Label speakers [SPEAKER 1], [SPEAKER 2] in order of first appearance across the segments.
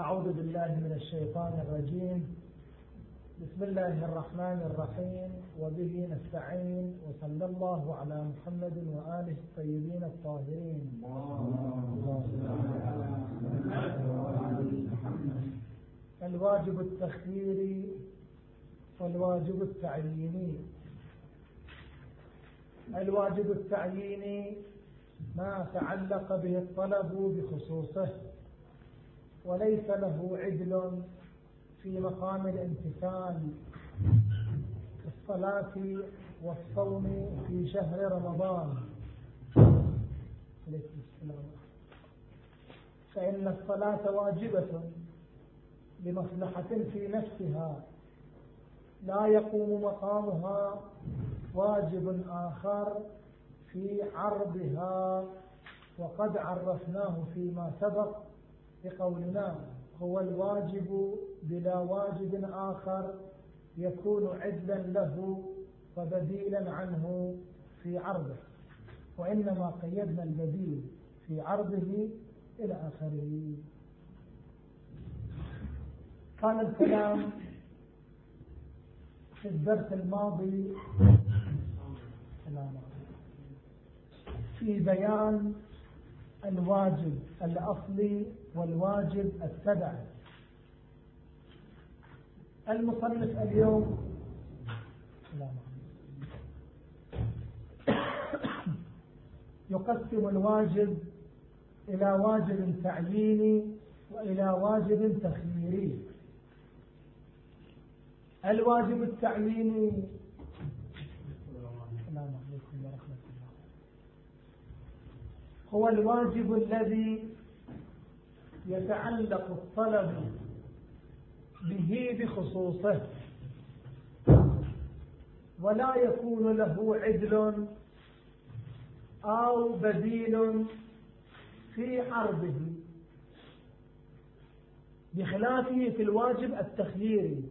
[SPEAKER 1] أعوذ بالله من الشيطان الرجيم. بسم الله الرحمن الرحيم. وبه نستعين. وصلى الله على محمد وآله الطيبين الطاهرين. الواجب التخييري والواجب التعييني الواجب التعييني ما تعلق به الطلب بخصوصه. وليس له عدل في مقام الامتثال كالصلاة والصوم في شهر رمضان. فإن الصلاة واجبة لمصلحة في نفسها. لا يقوم مقامها واجب آخر في عرضها. وقد عرفناه فيما سبق بقولنا هو الواجب بلا واجب آخر يكون عدلا له وبديلا عنه في عرضه وإنما قيدنا البديل في عرضه إلى آخره. كان الكلام في الدرس الماضي في بيان الواجب الأصلي والواجب التبعي المصنف اليوم يقسم الواجب إلى واجب تعييني وإلى واجب تخييري. الواجب التعييني السلام عليكم ورحمة الله هو الواجب الذي يتعلق الطلب به بخصوصه. ولا يكون له عدل أو بديل في عرضه بخلافه في الواجب التخييري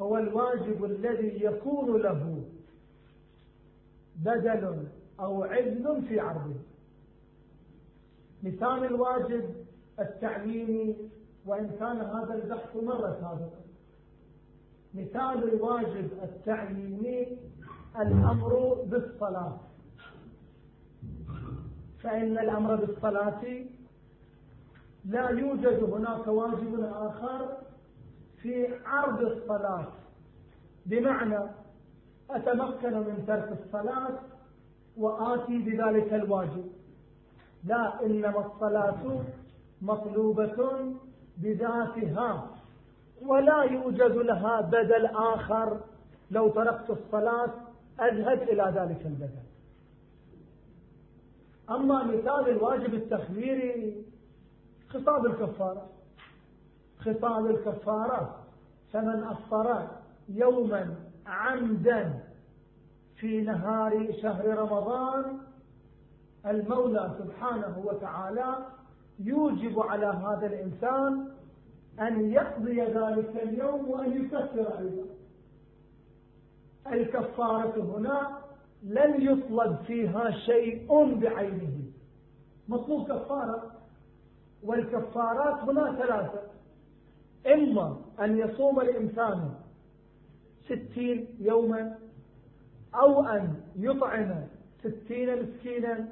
[SPEAKER 1] هو الواجب الذي يكون له بدل أو عدل في عرضه مثال الواجب التعليمي وإن كان هذا البحث مرة سابقا. مثال الواجب التعليمي الأمر بالصلاة. فإن الأمر بالصلاة لا يوجد هناك واجب آخر في عرض الصلاة. بمعنى أتمكن من ترك الصلاة وآتي بذلك الواجب. لا إنما الصلاة مطلوبة بذاتها ولا يوجد لها بدل آخر. لو تركت الصلاة أذهب إلى ذلك البدل. أما مثال الواجب التخييري خطاب الكفارة. خطاب الكفارة فمن أفطر يوما عمدا في نهار شهر رمضان المولى سبحانه وتعالى يوجب على هذا الإنسان أن يقضي ذلك اليوم وأن يكفر أيضا. الكفارة هنا لن يطلب فيها شيء بعينه. مطلوب كفارة. والكفارات هنا ثلاثة. إما أن يصوم الإنسان ستين يوما أو أن يطعم ستين مسكينا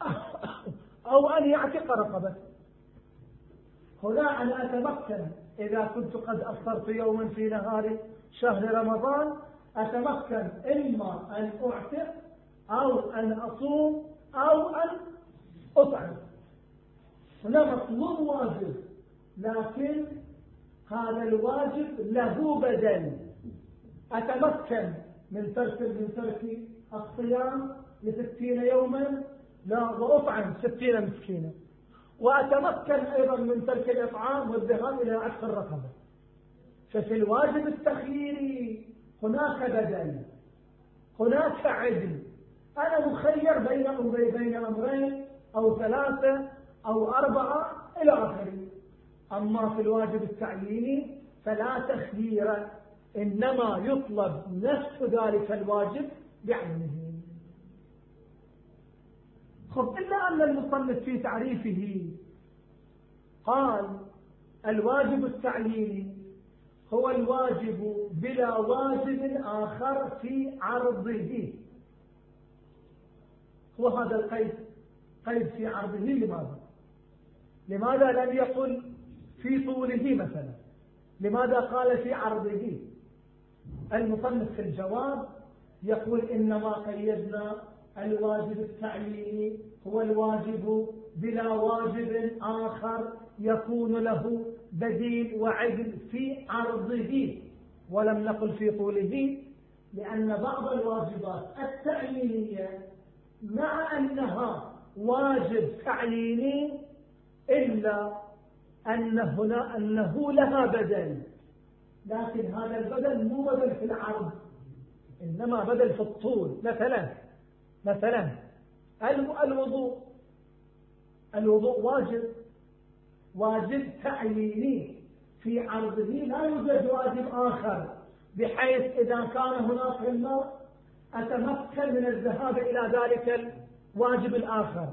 [SPEAKER 1] أو أن يعتق رقبة هنا أنا أتمكن إذا كنت قد أفطرت يوما في نهار شهر رمضان أتمكن إما أن أعتق أو أن أصوم أو أن أطعم. هنا مطلوب واجب لكن هذا الواجب له بدل. أتمكن من ترك من ترك الصيام لستين يوما لا وأطعم ستين مسكينا وأتمكن أيضا من ترك الإطعام والذهاب إلى عكس الرقبة ففي الواجب التخييري هناك بدل هناك عدل. أنا مخير بين أمرين بين أمرين أو ثلاثة أو أربعة إلى آخره. أما في الواجب التعييني فلا تخيير إنما يطلب نفس ذلك الواجب بعينه. خب إلا أن المصنف في تعريفه قال الواجب التعييني هو الواجب بلا واجب آخر في عرضه. هو هذا القيد قيد في عرضه لماذا؟ لماذا لم يقل في طوله مثلا؟ لماذا قال في عرضه؟ المصنف في الجواب يقول إنما قيدنا الواجب التعييني هو الواجب بلا واجب آخر يكون له بديل وعدل في عرضه. ولم نقل في طوله لأن بعض الواجبات التعيينية مع أنها واجب تعييني إلا أن هنا أنه لها بدل. لكن هذا البدل مو بدل في العرض إنما بدل في الطول مثلا مثلا الوضوء. الوضوء واجب. واجب تعييني في عرضه لا يوجد واجب آخر بحيث إذا كان هناك الماء أتمكن من الذهاب إلى ذلك الواجب الآخر.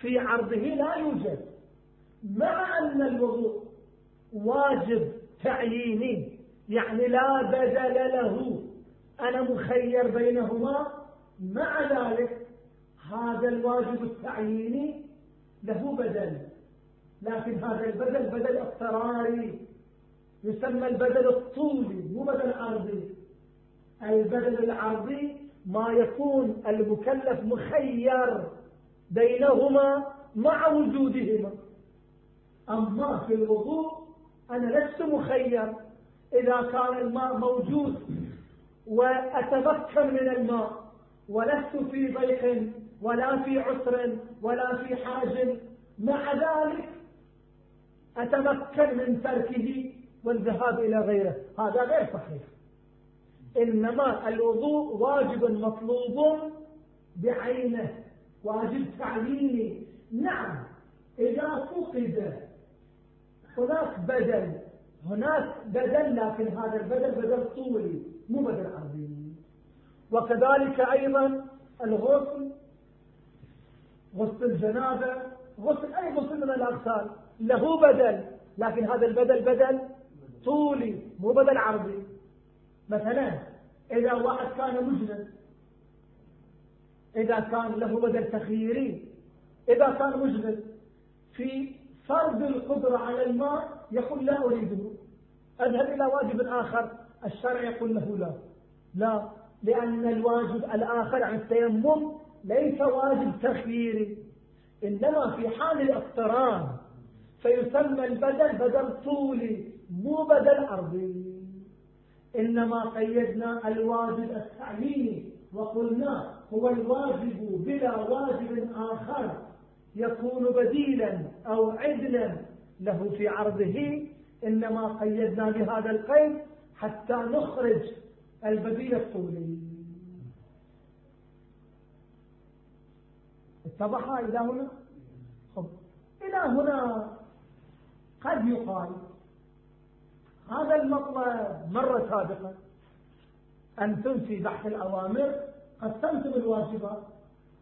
[SPEAKER 1] في عرضه لا يوجد. مع أن الوضوء واجب تعييني يعني لا بدل له. أنا مخير بينهما مع ذلك هذا الواجب التعييني له بدل. لكن هذا البدل بدل اضطراري يسمى البدل الطولي مو بدل عرضي. البدل العرضي ما يكون المكلف مخير بينهما مع وجودهما. أما في الوضوء أنا لست مخير. إذا كان الماء موجود وأتمكن من الماء ولست في ضيق ولا في عسر ولا في حرج. مع ذلك أتمكن من تركه والذهاب إلى غيره. هذا غير صحيح. إنما الوضوء واجب مطلوب بعينه واجب تعليمي نعم إذا فقد هناك بدل هناك بدل لكن هذا البدل بدل طولي مو بدل عرضي وكذلك أيضا الغسل غسل الجنابة غسل أي غسل من الأغسال له بدل لكن هذا البدل بدل طولي مو بدل عرضي. مثلا إذا واحد كان مجنب إذا كان له بدل تخييري إذا كان مجنب في فرض القدرة على الماء يقول لا أريده. أذهب إلى واجب آخر الشرع يقول له لا. لا. لأن الواجب الآخر عن التيمم ليس واجب تخييري إنما في حال الاقتران فيسمى البدل بدل طولي مو بدل أرضي إنما قيدنا الواجب التعليمي وقلنا هو الواجب بلا واجب آخر يكون بديلا أو عدلا له في عرضه. إنما قيدنا بهذا القيد حتى نخرج البديل الطولي. اتضح إلى هنا؟ خب. إلى هنا قد يقال هذا المطلب مرة سابقة أنتم في بحث الأوامر قسمتم الواجبات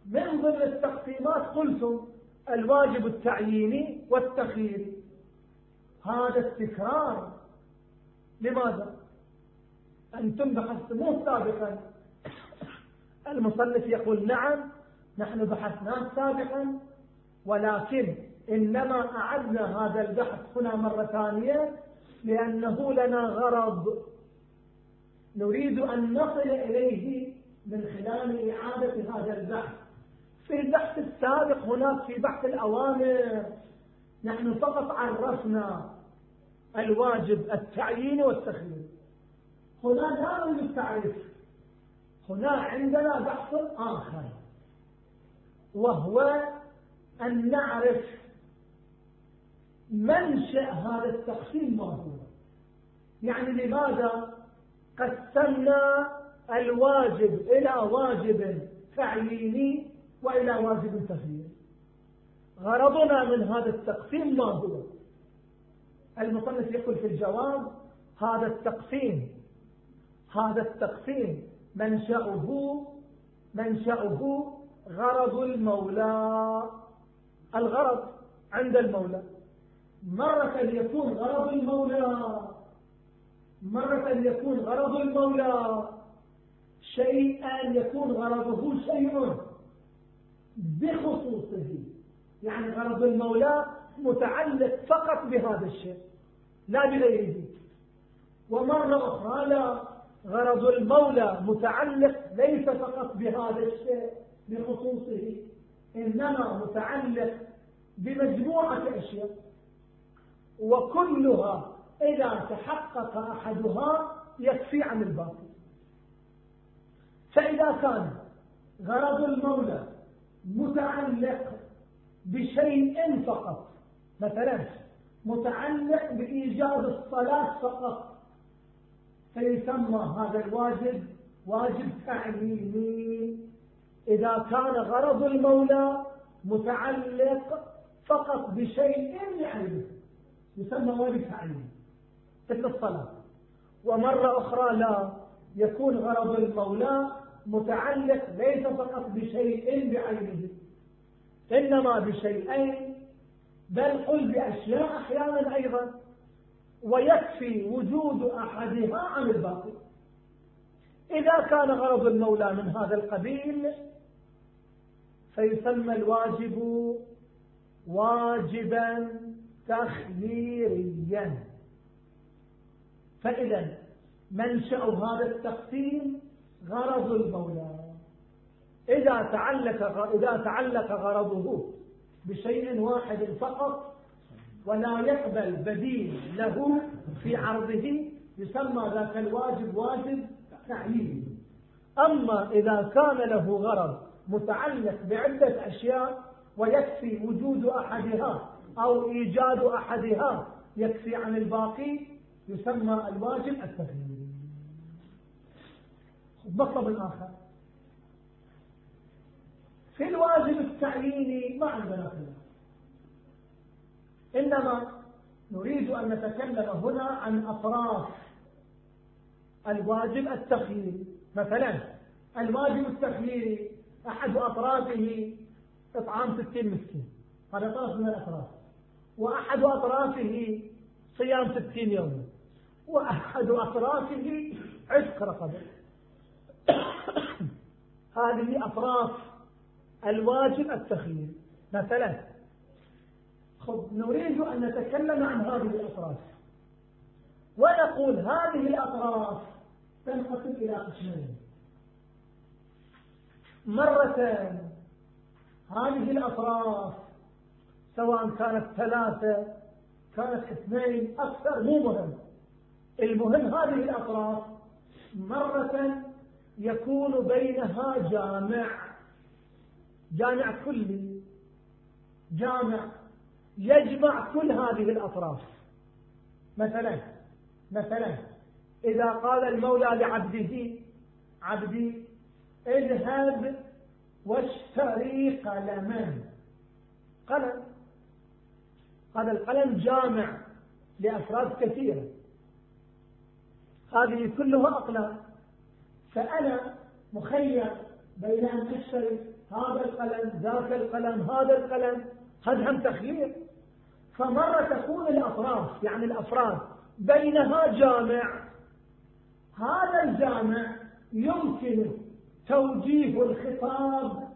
[SPEAKER 1] من ضمن التقسيمات قلتم الواجب التعييني والتخييري هذا التكرار لماذا؟ أنتم بحثتموه سابقا. المصنف يقول نعم نحن بحثناه سابقا ولكن إنما أعدنا هذا البحث هنا مرة ثانية لأنه لنا غرض. نريد أن نصل إليه من خلال إعادة هذا البحث. في البحث السابق هناك في بحث الأوامر نحن فقط عرفنا الواجب التعيين والتخيير هنا لا نريد التعريف هنا عندنا بحث آخر وهو أن نعرف منشأ هذا التقسيم ما هو يعني لماذا قسمنا الواجب إلى واجب تعييني وإلى واجب تخييري غرضنا من هذا التقسيم ما هو المصنف يقول في الجواب هذا التقسيم هذا التقسيم منشأه منشأه غرض المولى الغرض عند المولى. مرة يكون غرض المولى مرة يكون غرض المولى. شيئا يكون غرضه شيء بخصوصه. يعني غرض المولى متعلق فقط بهذا الشيء لا بغيره. ومرة أخرى لا. غرض المولى متعلق ليس فقط بهذا الشيء بخصوصه إنما متعلق بمجموعة أشياء. وكلها إذا تحقق أحدها يكفي عن الباقي فإذا كان غرض المولى متعلق بشيء فقط مثلا متعلق بإيجاد الصلاة فقط فيسمى هذا الواجب واجب تعليمي. إذا كان غرض المولى متعلق فقط بشيء يعلمه يسمى واجب تعليمي مثل الصلاة. ومرة أخرى لا يكون غرض المولى متعلق ليس فقط بشيء بعينه إنما بشيئين بل قل بأشياء أحيانا أيضا. ويكفي وجود أحدها عن الباقي إذا كان غرض المولى من هذا القبيل فيسمى الواجب واجبا تخييريا. فإذا منشأ هذا التقسيم غرض المولى. إذا تعلق إذا تعلق غرضه بشيء واحد فقط ولا يقبل بديل له في عرضه يسمى ذاك الواجب واجب تعييني أما إذا كان له غرض متعلق بعدة أشياء ويكفي وجود أحدها أو إيجاد أحدها يكفي عن الباقي يسمى الواجب التغييري مطلب آخر. في الواجب التعييني ما عندنا خلاف إنما نريد أن نتكلم هنا عن أطراف الواجب التخييري مثلا الواجب التخييري أحد أطرافه إطعام ستين مسكين. هذا طرف من الأطراف. وأحد أطرافه صيام ستين يوما. وأحد أطرافه عشق رقبة. هذه أطراف الواجب التخييري مثلا خب نريد أن نتكلم عن هذه الأطراف. ونقول هذه الأطراف تنقسم إلى قسمين. مرة هذه الأطراف سواء كانت ثلاثة كانت اثنين أكثر مو مهم. المهم هذه الأطراف مرة يكون بينها جامع. جامع كلي. جامع يجمع كل هذه الأطراف. مثلا مثلا إذا قال المولى لعبده عبدي اذهب واشتري قلما قلم. هذا القلم جامع لأفراد كثيرة. هذه كلها أقلام. فأنا مخير بين أن أشتري هذا القلم ذاك القلم هذا القلم. هذا هم تخيير. فمرة تكون الأطراف يعني الأفراد بينها جامع. هذا الجامع يمكن توجيه الخطاب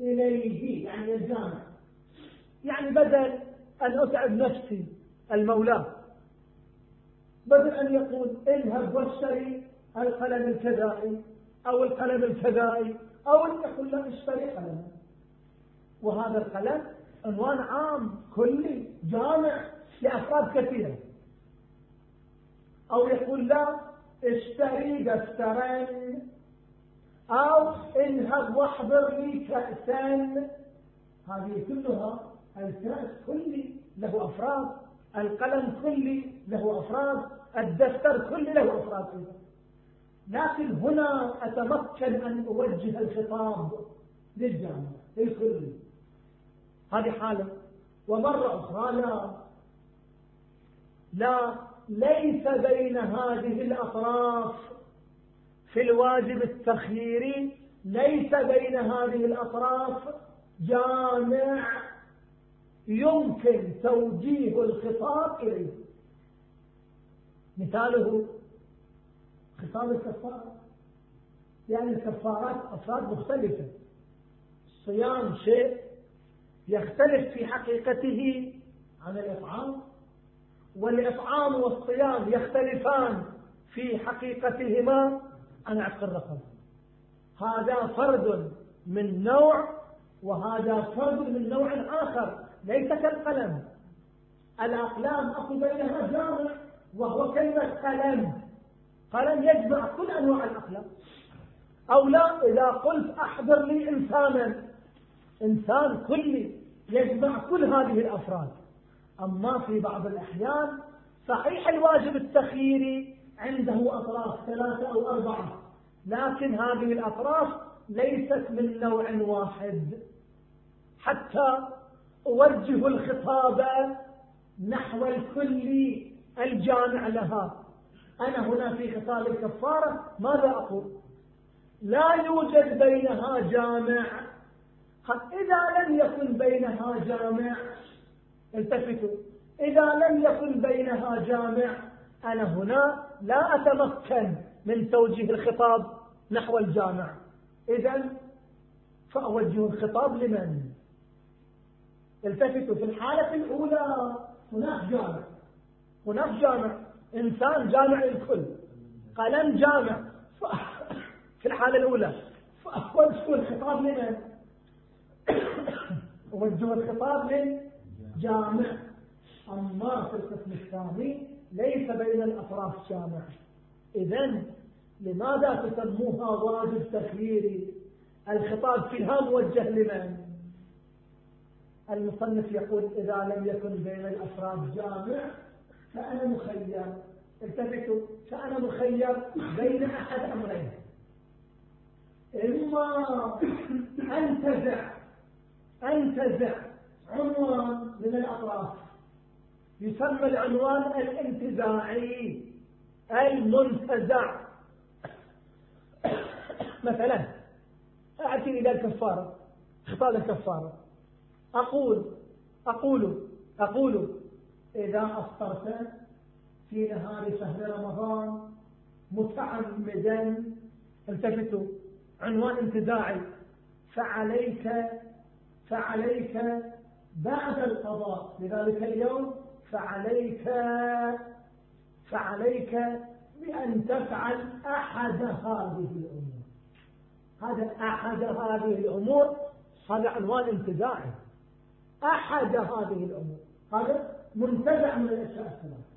[SPEAKER 1] إليه يعني الجامع. يعني بدل أن أتعب نفسي المولى بدل أن يقول اذهب واشتري القلم الكذائي أو القلم الكذائي أو أن يقول له اشتري قلم. وهذا القلم عنوان عام كلي جامع لأفراد كثيرة. أو يقول لا اشتري دفترين أو اذهب واحضر لي كأسا هذه كلها الكأس كلي له أفراد القلم كلي له أفراد الدفتر كلي له أفراد لكن هنا أتمكن أن أوجه الخطاب للجامعة للكل هذه حالة. ومرة أخرى لا. لا ليس بين هذه الأطراف في الواجب التخييري ليس بين هذه الأطراف جامع يمكن توجيه الخطاب إليه. مثاله خطاب الكفارة. يعني الكفارات أفراد مختلفة. الصيام شيء يختلف في حقيقته عن الإطعام والإطعام والصيام يختلفان في حقيقتهما. عن عتق الرقبة هذا فرد من نوع وهذا فرد من نوع آخر ليس كالقلم. الأقلام أقل بينها جامع وهو كلمة قلم. قلم يجمع كل أنواع الأقلام. أو لا إذا قلت أحضر لي إنسانا إنسان كلي يجمع كل هذه الأفراد. أما في بعض الأحيان صحيح الواجب التخييري عنده أطراف ثلاثة أو أربعة لكن هذه الأطراف ليست من نوع واحد. حتى أوجه الخطاب نحو الكل الجامع لها. أنا هنا في خطاب الكفارة ماذا أقول؟ لا يوجد بينها جامع. إذا لم يكن بينها جامع التفتوا. إذا لم يكن بينها جامع أنا هنا لا أتمكن من توجيه الخطاب نحو الجامع. إذا فأوجه الخطاب لمن؟ التفتوا في الحالة الأولى. هناك جامع. هناك جامع. إنسان جامع للكل قلم جامع. في الحالة الأولى. فأوجه الخطاب لمن؟ أوجه الخطاب للجامع أما في القسم الثاني ليس بين الأطراف جامع. إذا لماذا تسموها واجب تخييري؟ الخطاب فيها موجه لمن؟ المصنف يقول إذا لم يكن بين الأفراد جامع فأنا مخير. التفتوا فأنا مخير بين أحد أمرين. إما أنتزع أنتزع عنوان من الأطراف. يسمى العنوان الانتزاعي المنتزع. مثلا أأتي إلى الكفارة خطاب الكفارة. أقول أقول أقول إذا أفطرت في نهار شهر رمضان متعمدا التفتوا. عنوان انتزاعي. فعليك فعليك بعد القضاء. لذلك اليوم فعليك فعليك بأن تفعل أحد هذه الأمور. هذا أحد هذه الأمور هذا عنوان انتزاعي. أحد هذه الأمور. هذا منتزع من الأشياء الثلاثة.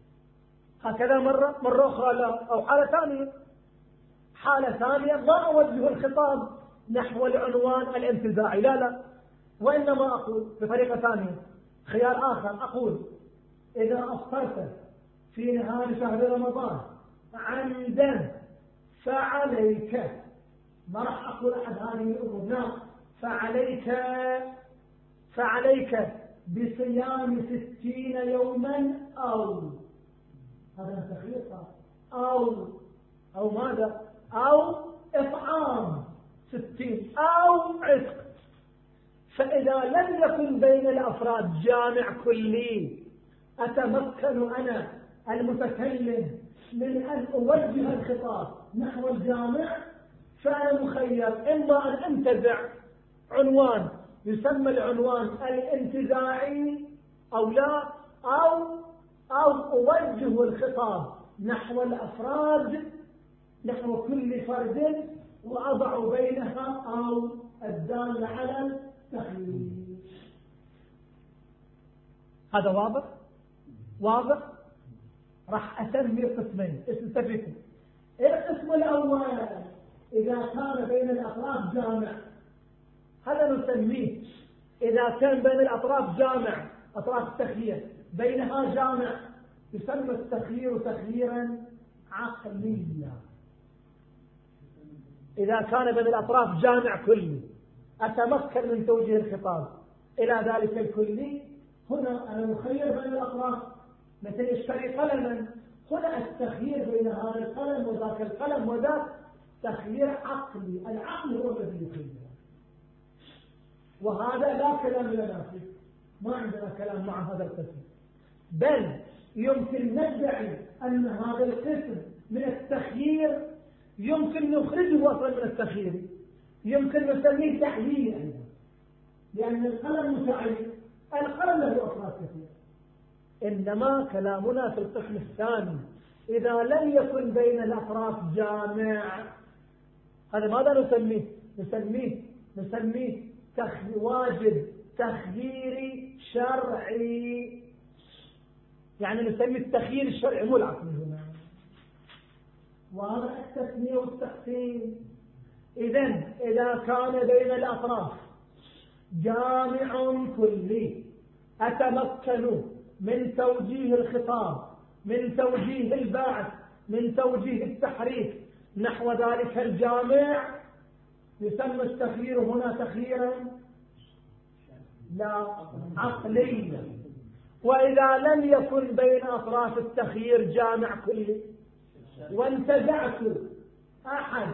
[SPEAKER 1] هكذا مرة مرة أخرى لا أو حالة ثانية. حالة ثانية ما أوجه الخطاب نحو العنوان الانتزاعي. لا لا. وإنما أقول بطريقة ثانية خيار آخر أقول إذا أفطرت في نهار شهر رمضان عمدا فعليك ما راح أقول أحد هذه الأمور نعم فعليك فعليك بصيام ستين يوما أو هذا تخير أو أو ماذا؟ أو إطعام ستين أو عتق فإذا لم يكن بين الأفراد جامع كلي أتمكن أنا المتكلم من أن أوجه الخطاب نحو الجامع؟ فأنا مخير. إما أن أنتزع عنوان يسمى العنوان الانتزاعي أو لا أو أو أوجه الخطاب نحو الأفراد نحو كل فرد وأضع بينها أو الدالة على التخيير هذا واضح؟ واضح؟ راح أسمي قسمين استفدوا القسم الأول إذا كان بين الأطراف جامع. هذا نسميه إذا كان بين الأطراف جامع أطراف التخيير. بينها جامع يسمى التخيير تخييرا عقليا. إذا كان بين الأطراف جامع كلي أتمكن من توجيه الخطاب. إلى ذلك الكلي هنا أنا مخير بين الأطراف مثل اشتري قلما. هنا التخيير بين هذا القلم وذاك القلم وذاك تخيير عقلي. العقل هو الذي يخير. وهذا لا كلام لنا فيه. ما عندنا كلام مع هذا القسم. بل يمكن ندعي أن هذا القسم من التخيير يمكن نخرجه أصلا من التخيير. يمكن نسميه تحليل لأن القلم متعين القلم له أفراد كثيرة. إنما كلامنا في القسم الثاني إذا لم يكن بين الأطراف جامع هذا ماذا نسميه؟ نسميه نسميه واجب تخييري شرعي. يعني نسميه التخيير الشرعي مو العقلي هنا. واضح التسمية والتقسيم. إذا إذا كان بين الأطراف جامع كلي أتمكن من توجيه الخطاب من توجيه البعث من توجيه التحريك نحو ذلك الجامع يسمى التخيير هنا تخييرا لا عقليا. وإذا لم يكن بين أطراف التخيير جامع كلي وانتزعت أحد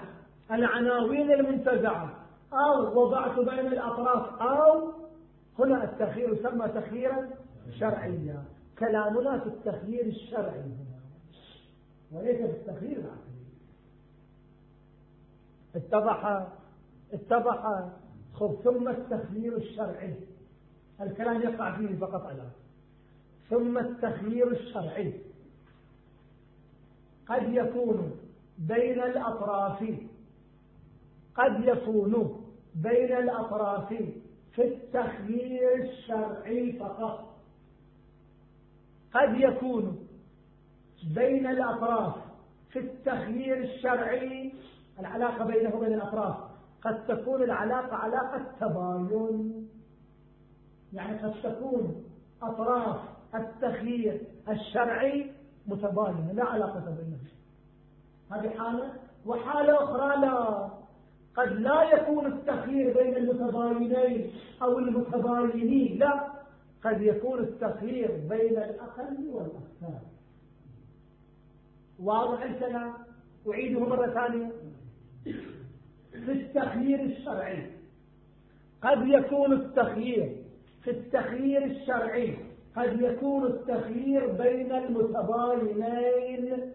[SPEAKER 1] العناوين المنتزعة. أو وضعت بين الأطراف. أو هنا التخيير يسمى تخييرا شرعيا. كلامنا في التخيير الشرعي هنا. وليس في التخيير العقلي. اتضح اتضح. خذ ثم التخيير الشرعي. الكلام يقع فيه فقط الآن ثم التخيير الشرعي. قد يكون بين الأطراف قد يكون بين الأطراف في التخيير الشرعي فقط. قد يكون بين الأطراف في التخيير الشرعي العلاقة بينه وبين الأطراف قد تكون العلاقة علاقة تباين. يعني قد تكون أطراف التخيير الشرعي متباينة لا علاقة بينهم. هذه حالة وحالة أخرى لا. قد لا يكون التخيير بين المتباينين أو المتباينين لا. قد يكون التخيير بين الأقل والأكثر. واضح الكلام؟ أعيده مرة ثانية. في التخيير الشرعي قد يكون التخيير في التخيير الشرعي قد يكون التخيير بين المتباينين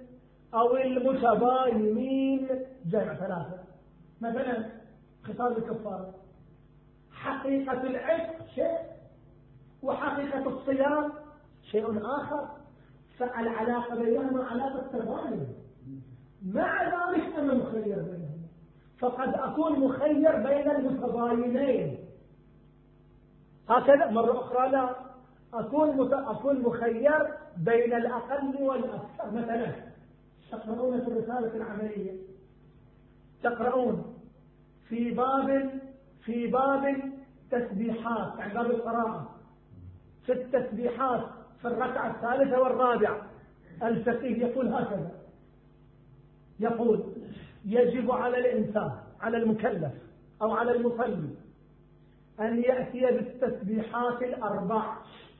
[SPEAKER 1] أو المتباينين جمع ثلاثة. مثلا خطاب الكفار. حقيقة العشق شيء وحقيقة الصيام شيء آخر. فالعلاقة بينهما علاقة تباين مع ذلك أنا مخير بينهما فقد أكون مخير بين المتباينين هكذا مرة أخرى لا. أكون مت... أكون مخير بين الأقل والأكثر. مثلا تقرؤون في الرسالة العملية. تقرؤون في باب في باب تسبيحات يعني باب القراءة. في التسبيحات في الركعة الثالثة والرابعة. الفقيه يقول هكذا. يقول يجب على الإنسان على المكلف أو على المصلي أن يأتي بالتسبيحات الأربع.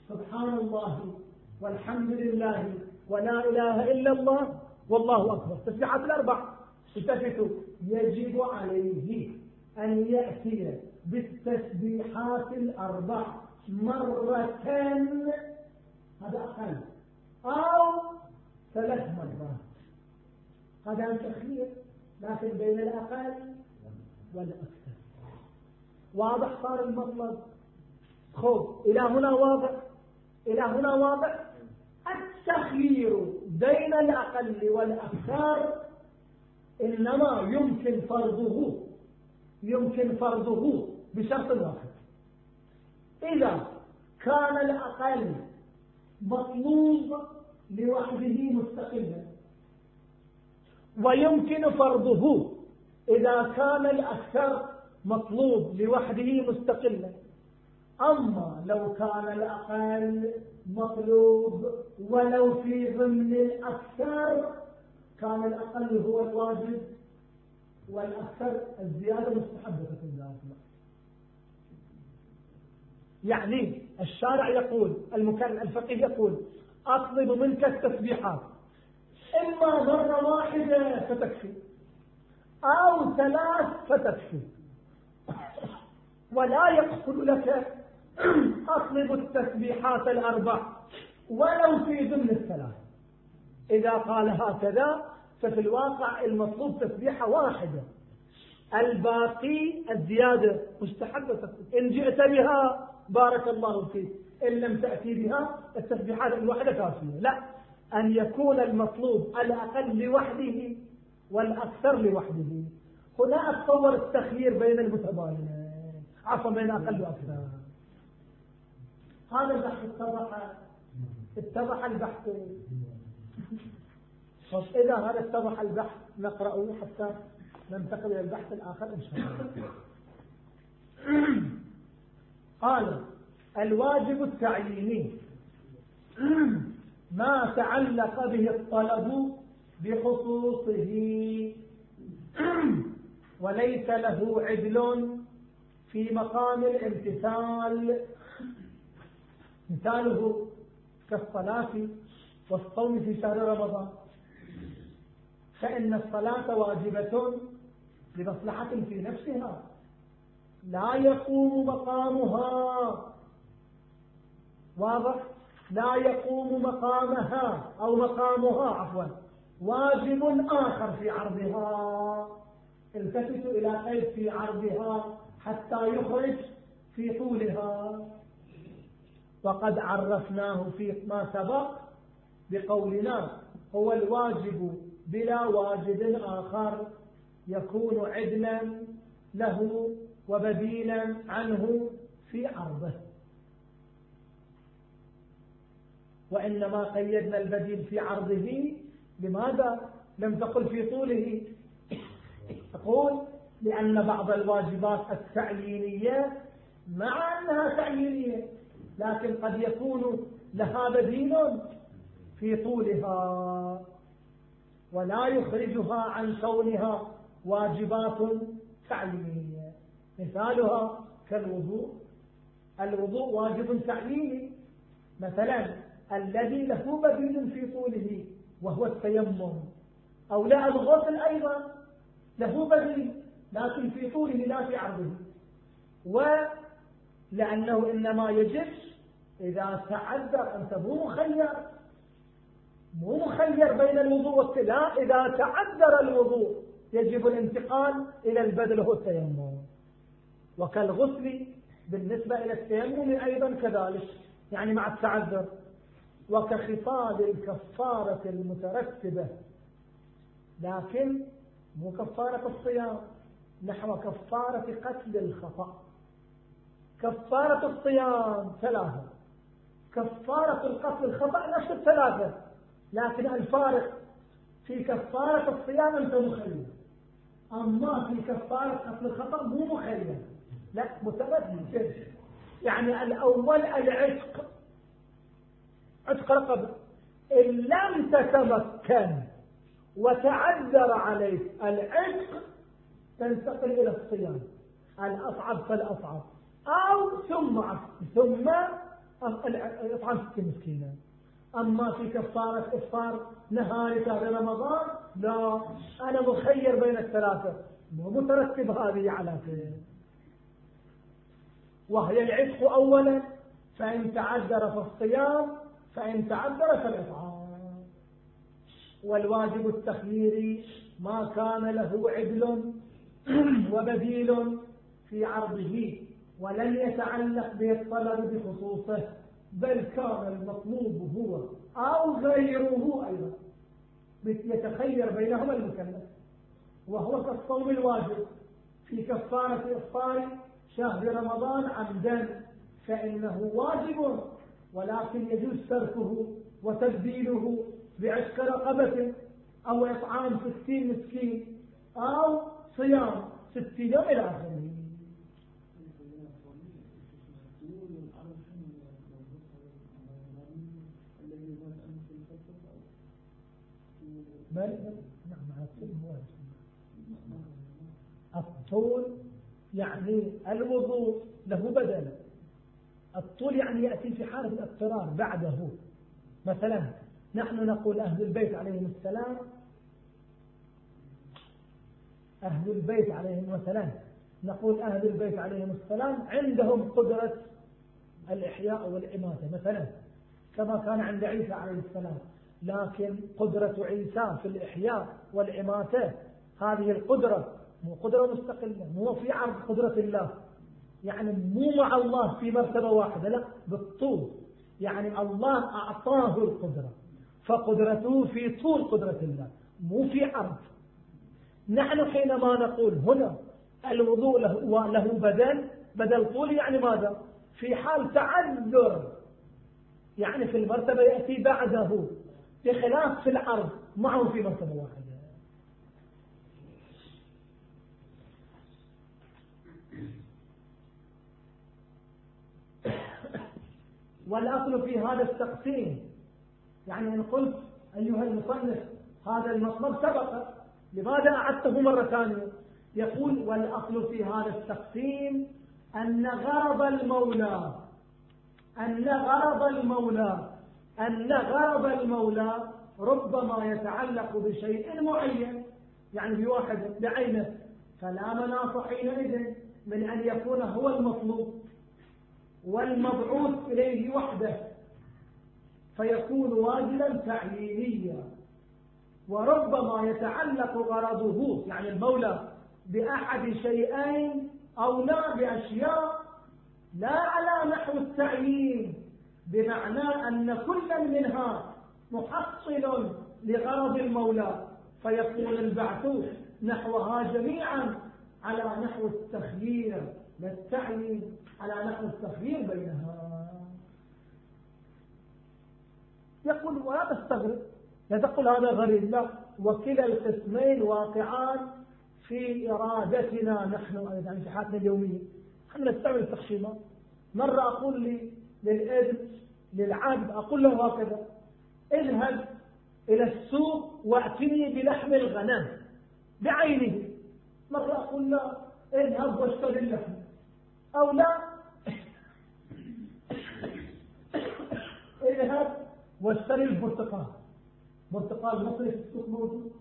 [SPEAKER 1] سبحان الله والحمد لله ولا إله إلا الله والله أكبر. تسبيحات الأربع. التفتوا يجب عليه أن يأتي بالتسبيحات الأربع مرة هذا أقل. أو ثلاث مرات. هذا تخير لكن بين الأقل والأكثر. واضح صار المطلب؟ خذ إلى هنا واضح؟ إلى هنا واضح؟ التخيير بين الأقل والأكثر إنما يمكن فرضه يمكن فرضه بشرط واحد. إذا كان الأقل مطلوب لوحده مستقلا ويمكن فرضه إذا كان الأكثر مطلوب لوحده مستقلا. أما لو كان الأقل مطلوب ولو في ضمن الأكثر كان الأقل هو الواجب والأكثر الزيادة مستحبة في ذلك يعني الشارع يقول المكان الفقيه يقول أطلب منك التسبيحات. إما مرة واحدة فتكفي أو ثلاث فتكفي. ولا يقصد لك أطلب التسبيحات الأربع ولو في ضمن الثلاث. إذا قال هكذا ففي الواقع المطلوب تسبيحة واحدة. الباقي الزيادة مستحبة. إن جئت بها بارك الله فيك. إن لم تأتي بها التسبيحات الواحدة كافية. لا. أن يكون المطلوب الأقل لوحده والأكثر لوحده. هنا أتصور التخيير بين المتباينين. عفوا بين أقل وأكثر. هذا البحث اتضح اتضح البحث. إذا هذا اتضح البحث نقرأه حتى ننتقل إلى البحث الآخر إن شاء الله. قال الواجب التعييني ما تعلق به الطلب بخصوصه. وليس له عدل في مقام الامتثال. مثاله كالصلاة والصوم في شهر رمضان. فإن الصلاة واجبة لمصلحة في نفسها. لا يقوم مقامها. واضح؟ لا يقوم مقامها أو مقامها عفوا. واجب آخر في عرضها. التفتوا إلى قيد في عرضها حتى يخرج في طولها. وقد عرفناه في ما سبق بقولنا هو الواجب بلا واجب آخر يكون عدلا له وبديلا عنه في عرضه وإنما قيدنا البديل في عرضه لماذا لم تقل في طوله؟ تقول لأن بعض الواجبات التعيينية مع أنها تعيينية لكن قد يكون لها بديل في طولها ولا يخرجها عن كونها واجبات تعيينية مثالها كالوضوء. الوضوء واجب تعييني مثلا الذي له بديل في طوله وهو التيمم. أو لا الغسل أيضا له بديل لكن في طوله لا في عرضه. ولأنه إنما يجب إذا تعذر أنت مو مخير مو مخير بين الوضوء والتلاء إذا تعذر الوضوء يجب الانتقال إلى البدل هو التيمم. وكالغسل بالنسبة إلى التيمم أيضا كذلك يعني مع التعذر. وكخصال الكفارة المترتبة لكن مو كفارة الصيام نحو كفارة قتل الخطأ. كفارة الصيام ثلاثة. كفارة القتل الخطأ نفس الثلاثة. لكن الفارق في كفارة الصيام أنت مخير أما في كفارة قتل الخطأ مو مخير لا متبدل يعني الأول العتق عتق رقبة إن لم تتمكن وتعذر عليك العتق تنتقل إلى الصيام. الأصعب فالأصعب أو ثم ثم إطعام ستين مسكينة أما في كفارة إفطار نهار شهر رمضان لا. أنا مخير بين الثلاثة. مو مترتب هذه على فين. وهي العتق أولا فإن تعذر فالصيام فإن تعذر فالإطعام. والواجب التخييري ما كان له عدل وبديل في عرضه ولن يتعلق به الطلب بخصوصه. بل كان المطلوب هو أو غيره أيضا. يتخير بينهما المكلف وهو كالصوم الواجب. في كفارة إفطار شهر رمضان عمدا فإنه واجب ولكن يجوز تركه وتبديله بعشق رقبة أو إطعام ستين مسكين أو صيام ستين يوم إلى آخره. نعم الطول يعني الوضوء له بدل الطول يعني يأتي في حالة الاضطرار بعده. مثلا نحن نقول أهل البيت عليهم السلام أهل البيت عليهم السلام نقول أهل البيت عليهم السلام عندهم قدرة الإحياء والإماتة مثلا. كما كان عند عيسى عليه السلام. لكن قدرة عيسى في الإحياء والإماتة هذه القدرة مو قدرة مستقلة مو في عرض قدرة الله. يعني مو مع الله في مرتبة واحدة لا بالطول. يعني الله أعطاه القدرة فقدرته في طول قدرة الله مو في عرض. نحن حينما نقول هنا الوضوء له, له بدل بدل طول يعني ماذا؟ في حال تعذر. يعني في المرتبة يأتي بعده. بخلاف في العرض معه في مرتبة واحدة. والأصل في هذا التقسيم يعني إن قلت أيها المصنف هذا المطلب سبق لماذا أعدته مرة ثانية؟ يقول والأصل في هذا التقسيم أن غرض المولى أن غرض المولى. أن غرض المولى ربما يتعلق بشيء معين يعني بواحد بعينه. فلا مناص حينئذ من أن يكون هو المطلوب والمبعوث إليه وحده. فيكون واجبا تعيينيا وربما يتعلق غرضه يعني المولى بأحد شيئين أو لا بأشياء لا على نحو التعيين. بمعنى أن كل منها محصل لغرض المولى. فيكون البعث نحوها جميعا على نحو التخيير للتعيين على نحو التخيير بينها؟ يقول ولا تستغرب. لا تقول هذا غريب لا. وكلا القسمين واقعان في إرادتنا نحن أيضا في حياتنا اليومية. نحن نستعمل التخشيمات مرة أقول لي للابن للعبد أقول له هكذا. اذهب إلى السوق واعتني بلحم الغنم بعينه. مرة أقول له اذهب واشتري اللحم. أو لا. اذهب واشتري البرتقال. برتقال مصري في السوق موجود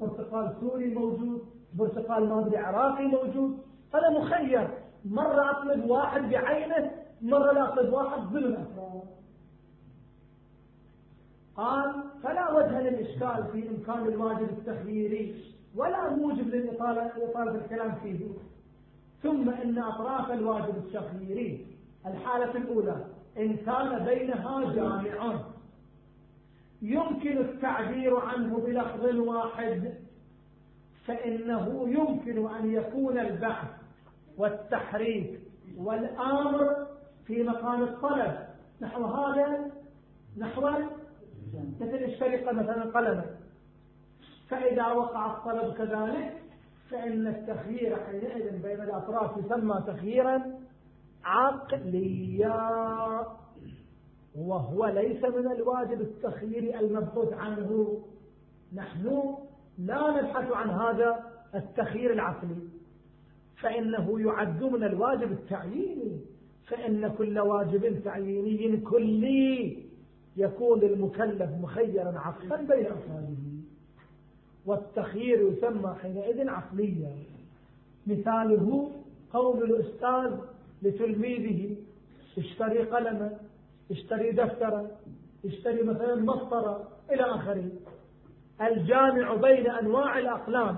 [SPEAKER 1] برتقال سوري موجود برتقال ما أدري عراقي موجود. فانا مخير. مرة أطلب واحد بعينه مرة لا اطلب واحد افراد قال فلا وجه للإشكال في إمكان الواجب التخييري ولا موجب للإطالة الكلام فيه. ثم إن أطراف الواجب التخييري. الحالة الأولى إن كان بينها جامع. يمكن التعبير عنه بلفظ واحد فإنه يمكن أن يكون البحث والتحريك والآمر في مقام الطلب. نحو هذا نحو مثل الشرقة مثلا قلما فإذا وقع الطلب كذلك فإن التخيير حينئذ بين الأطراف يسمى تخييرا عقليا وهو ليس من الواجب التخيير المبحوث عنه. نحن لا نبحث عن هذا التخيير العقلي فإنه يعد من الواجب التعييني فإن كل واجب تعييني كلي يكون المكلف مخيرا عقلا بين أفراده. والتخيير يسمى حينئذ عقليا. مثاله قول الأستاذ لتلميذه اشتري قلما اشتري دفترا اشتري مثلا مسطرة إلى آخره. الجامع بين أنواع الأقلام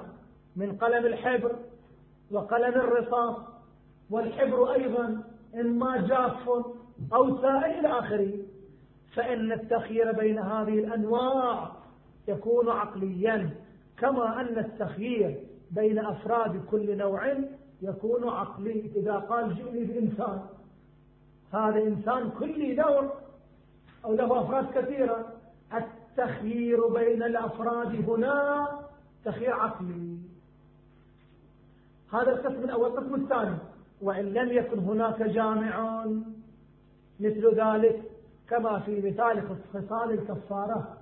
[SPEAKER 1] من قلم الحبر وقلم الرصاص والحبر أيضا إما جاف أو سائل إلى آخره فإن التخيير بين هذه الأنواع يكون عقليا كما أن التخيير بين أفراد كل نوع يكون عقلي. إذا قال جئني بإنسان هذا إنسان كل نوع أو له أفراد كثيرة التخيير بين الأفراد هنا تخيير عقلي. هذا القسم الأول. القسم الثاني وإن لم يكن هناك جامع مثل ذلك كما في مثال خصال الكفارة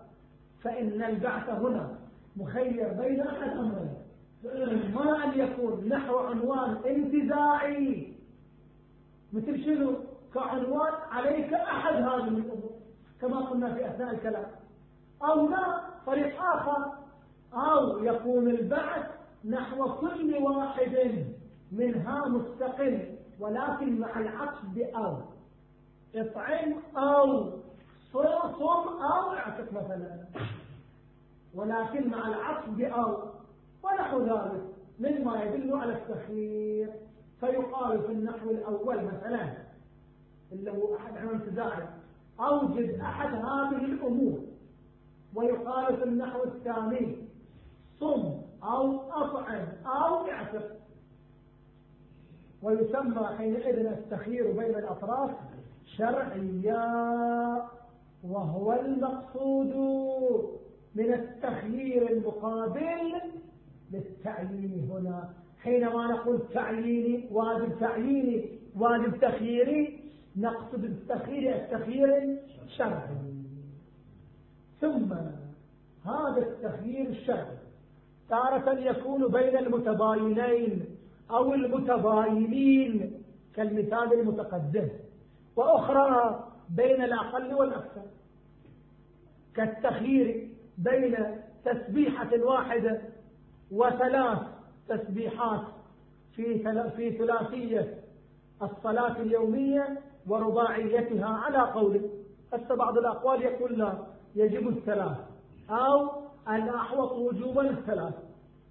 [SPEAKER 1] فإن البعث هنا مخير بين أحد أمرين ما أن يكون نحو عنوان انتزاعي. مثل شنو؟ كعنوان عليك أحد هذه الأمور كما قلنا في أثناء الكلام. أو لا طريق آخر أو يكون البعث نحو كل واحد. منها مستقل ولكن مع العطف بأو. اطعم أو. صم أو اعتق مثلا. ولكن مع العطف بأو. ونحو ذلك. مما يدل على التخيير. فيقال في النحو الأول مثلا. اللي هو أحد عمل تزارع أوجد أحد هذه الأمور. ويقال في النحو الثاني. صم أو أطعم أو اعتق ويسمى حينئذ التخيير بين الأطراف شرعيا وهو المقصود من التخيير المقابل للتعيين هنا. حينما نقول تعييني واجب تعييني واجب تخييري نقصد بالتخيير التخيير الشرعي ثم هذا التخيير الشرعي تارة يكون بين المتباينين. أو المتباينين كالمثال المتقدم. وأخرى بين الأقل والأكثر. كالتخيير بين تسبيحة واحدة وثلاث تسبيحات في في ثلاثية الصلاة اليومية ورباعيتها على قول. حتى بعض الأقوال يقول لا يجب الثلاث. أو الأحوط وجوبا الثلاث.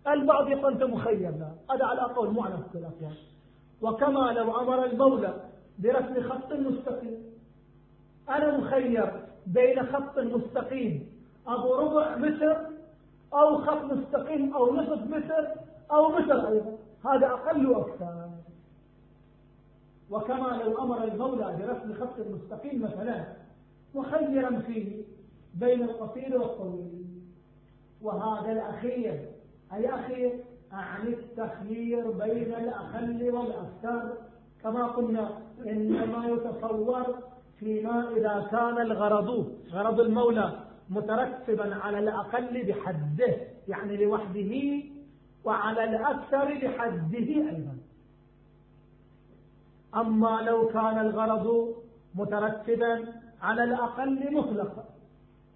[SPEAKER 1] البعض يقول أنت مخير هذا على قول مو على الثلاث وكما لو أمر المولى برسم خط مستقيم. أنا مخير بين خط مستقيم أبو ربع متر أو خط مستقيم أو نصف متر أو متر أيضا. هذا أقل وأكثر. وكما لو أمر المولى برسم خط مستقيم مثلا مخيرا فيه بين القصير والطويل. وهذا الأخير أي أخير أعني التخيير بين الأقل والأكثر. كما قلنا إنما يتصور فيما إذا كان الغرض غرض المولى مترتبا على الأقل بحده يعني لوحده وعلى الأكثر بحده أيضا. أما لو كان الغرض مترتبا على الأقل مطلقا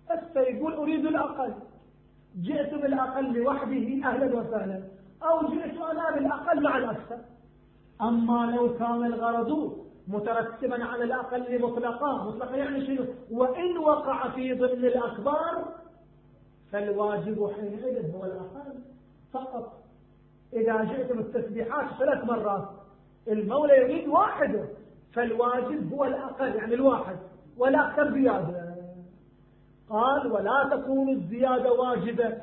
[SPEAKER 1] فسيقول أريد الأقل. جئت بالأقل وحده أهلا وسهلا أو جئت أنا بالأقل مع الأكثر أما لو كان الغرض مترتبا على الأقل مطلقا مطلقا يعني شنو؟ وإن وقع في ضمن الأكبار فالواجب حينئذ هو الأقل فقط. إذا جئت بالتسبيحات ثلاث مرات المولى يريد واحد فالواجب هو الأقل يعني الواحد ولا أكثر زيادة. قال ولا تكون الزيادة واجبة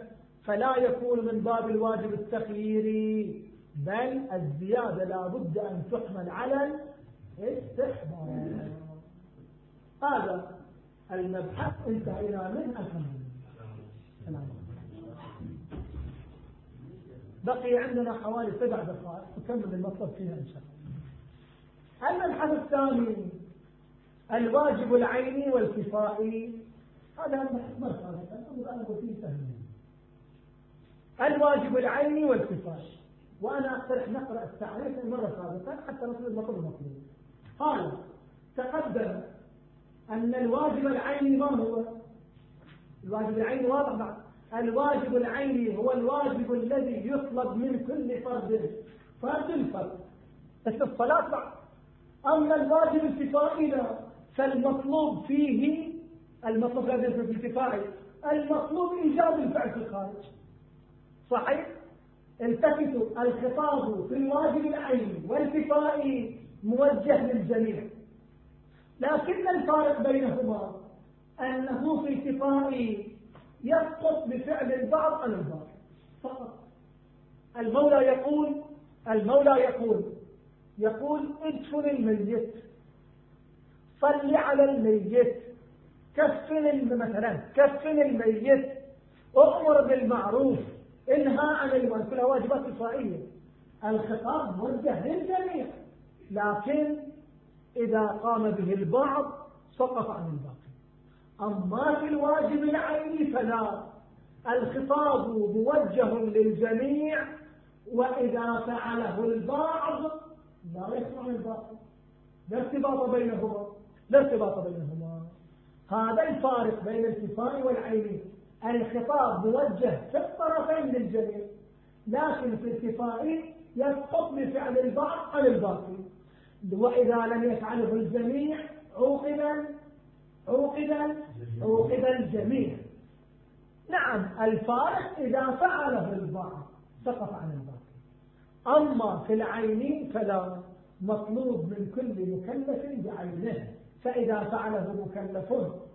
[SPEAKER 1] فلا يكون من باب الواجب التخييري بل الزيادة لا بد أن تحمل على الاستحباب هذا المبحث. انتهينا منه الحمد بقي عندنا حوالي سبع دقائق. نكمل المطلب فيها إن شاء الله. المبحث الثاني الواجب العيني والكفائي. هذا المبحث ما الأمر أنا فيه سهل. الواجب العيني والكفائي وأنا أقترح نقرأ التعريف المرة السابقة حتى نصل المطلوب المطلوب قال تقدم أن الواجب العيني ما هو؟ الواجب العيني واضح بعد. الواجب العيني هو الواجب الذي يطلب من كل فرد فرد فرد بس الصلاة بعد. أما الواجب الكفائي فالمطلوب فيه المطلوب في الكفائي المطلوب إيجاب الفعل في الخارج. صحيح؟ التفتوا الخطاب في الواجب العيني والكفائي موجه للجميع. لكن الفارق بينهما أنه في الكفائي يسقط بفعل البعض عن البعض. فقط. المولى يقول المولى يقول يقول ادفن الميت. صل على الميت. كفن مثلا كفن الميت أمر بالمعروف انهى عن المنكر كلها واجبات كفائية الخطاب موجه للجميع لكن إذا قام به البعض سقط عن الباقي. أما في الواجب العيني فلا. الخطاب موجه للجميع وإذا فعله البعض لا يسمع الباقي. لا ارتباط بينهما لا ارتباط بينهما. هذا الفارق بين الكفاء والعيني الخطاب موجه في الطرفين للجميع لكن في الكفاء يسقط بفعل البعض عن الباقي وإذا لم يفعله الجميع عوقب عوقب عوقب الجميع. نعم الفارق إذا فعله البعض سقط عن الباقي أما في العين فلا مطلوب من كل مكلف بعينه. فإذا فعله مكلف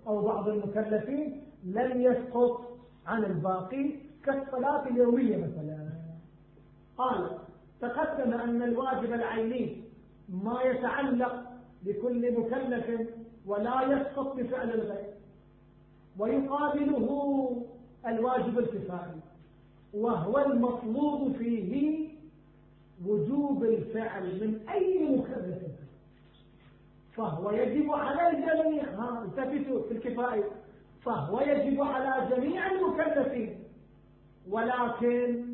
[SPEAKER 1] أو بعض المكلفين لم يسقط عن الباقي كالصلاة اليومية مثلا. قال تقدم أن الواجب العيني ما يتعلق بكل مكلف ولا يسقط بفعل الغير ويقابله الواجب الكفائي وهو المطلوب فيه وجوب الفعل من أي مكلف. فهو يجب على الجميع ها التفتوا في الكفاية فهو يجب على جميع المكلفين. ولكن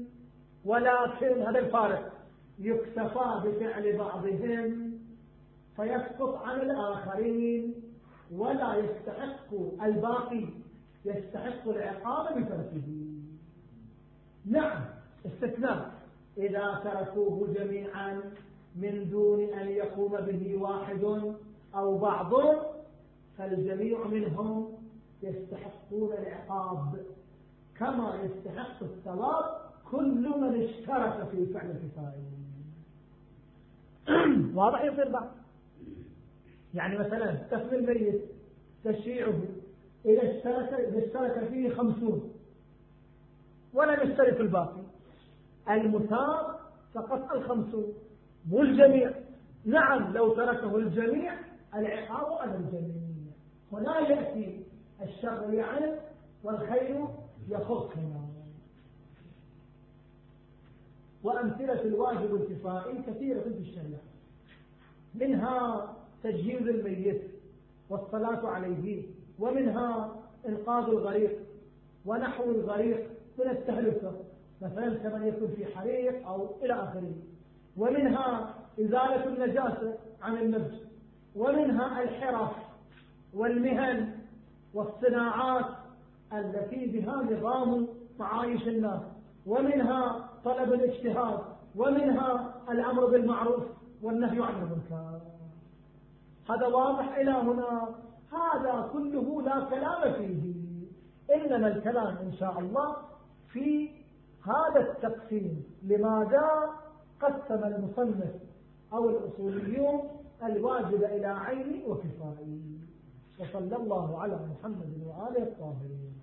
[SPEAKER 1] ولكن هذا الفارق. يكتفى بفعل بعضهم فيسقط عن الآخرين ولا يستحق الباقي يستحق العقاب بتركه. نعم استثناء. إذا تركوه جميعا من دون أن يقوم به واحد أو بعض فالجميع منهم يستحقون العقاب. كما يستحق الثواب كل من اشترك في فعل الكفاية. واضح يصير بعض؟ يعني مثلا دفن الميت تشييعه إذا اشترك, إذا اشترك فيه خمسون ولم يشترك الباقي. المثار فقط الخمسون مو الجميع نعم لو تركه الجميع العقاب على الجميع. هنا يأتي الشر يعرف والخير يخص وأمثلة الواجب الكفائي كثيرة في الشريعة. منها تجهيز الميت والصلاة عليه ومنها إنقاذ الغريق ونحو الغريق من التهلكة مثلا كمن يكون في حريق أو إلى آخره. ومنها إزالة النجاسة عن المسجد ومنها الحرف والمهن والصناعات التي بها نظام معايش الناس ومنها طلب الاجتهاد ومنها الأمر بالمعروف والنهي عن المنكر. هذا واضح إلى هنا؟ هذا كله لا كلام فيه. إنما الكلام إن شاء الله في هذا التقسيم لماذا قسم المصنف أو الأصوليون الواجب إلى عين وكفائي وصلى الله على محمد وآله الطاهرين.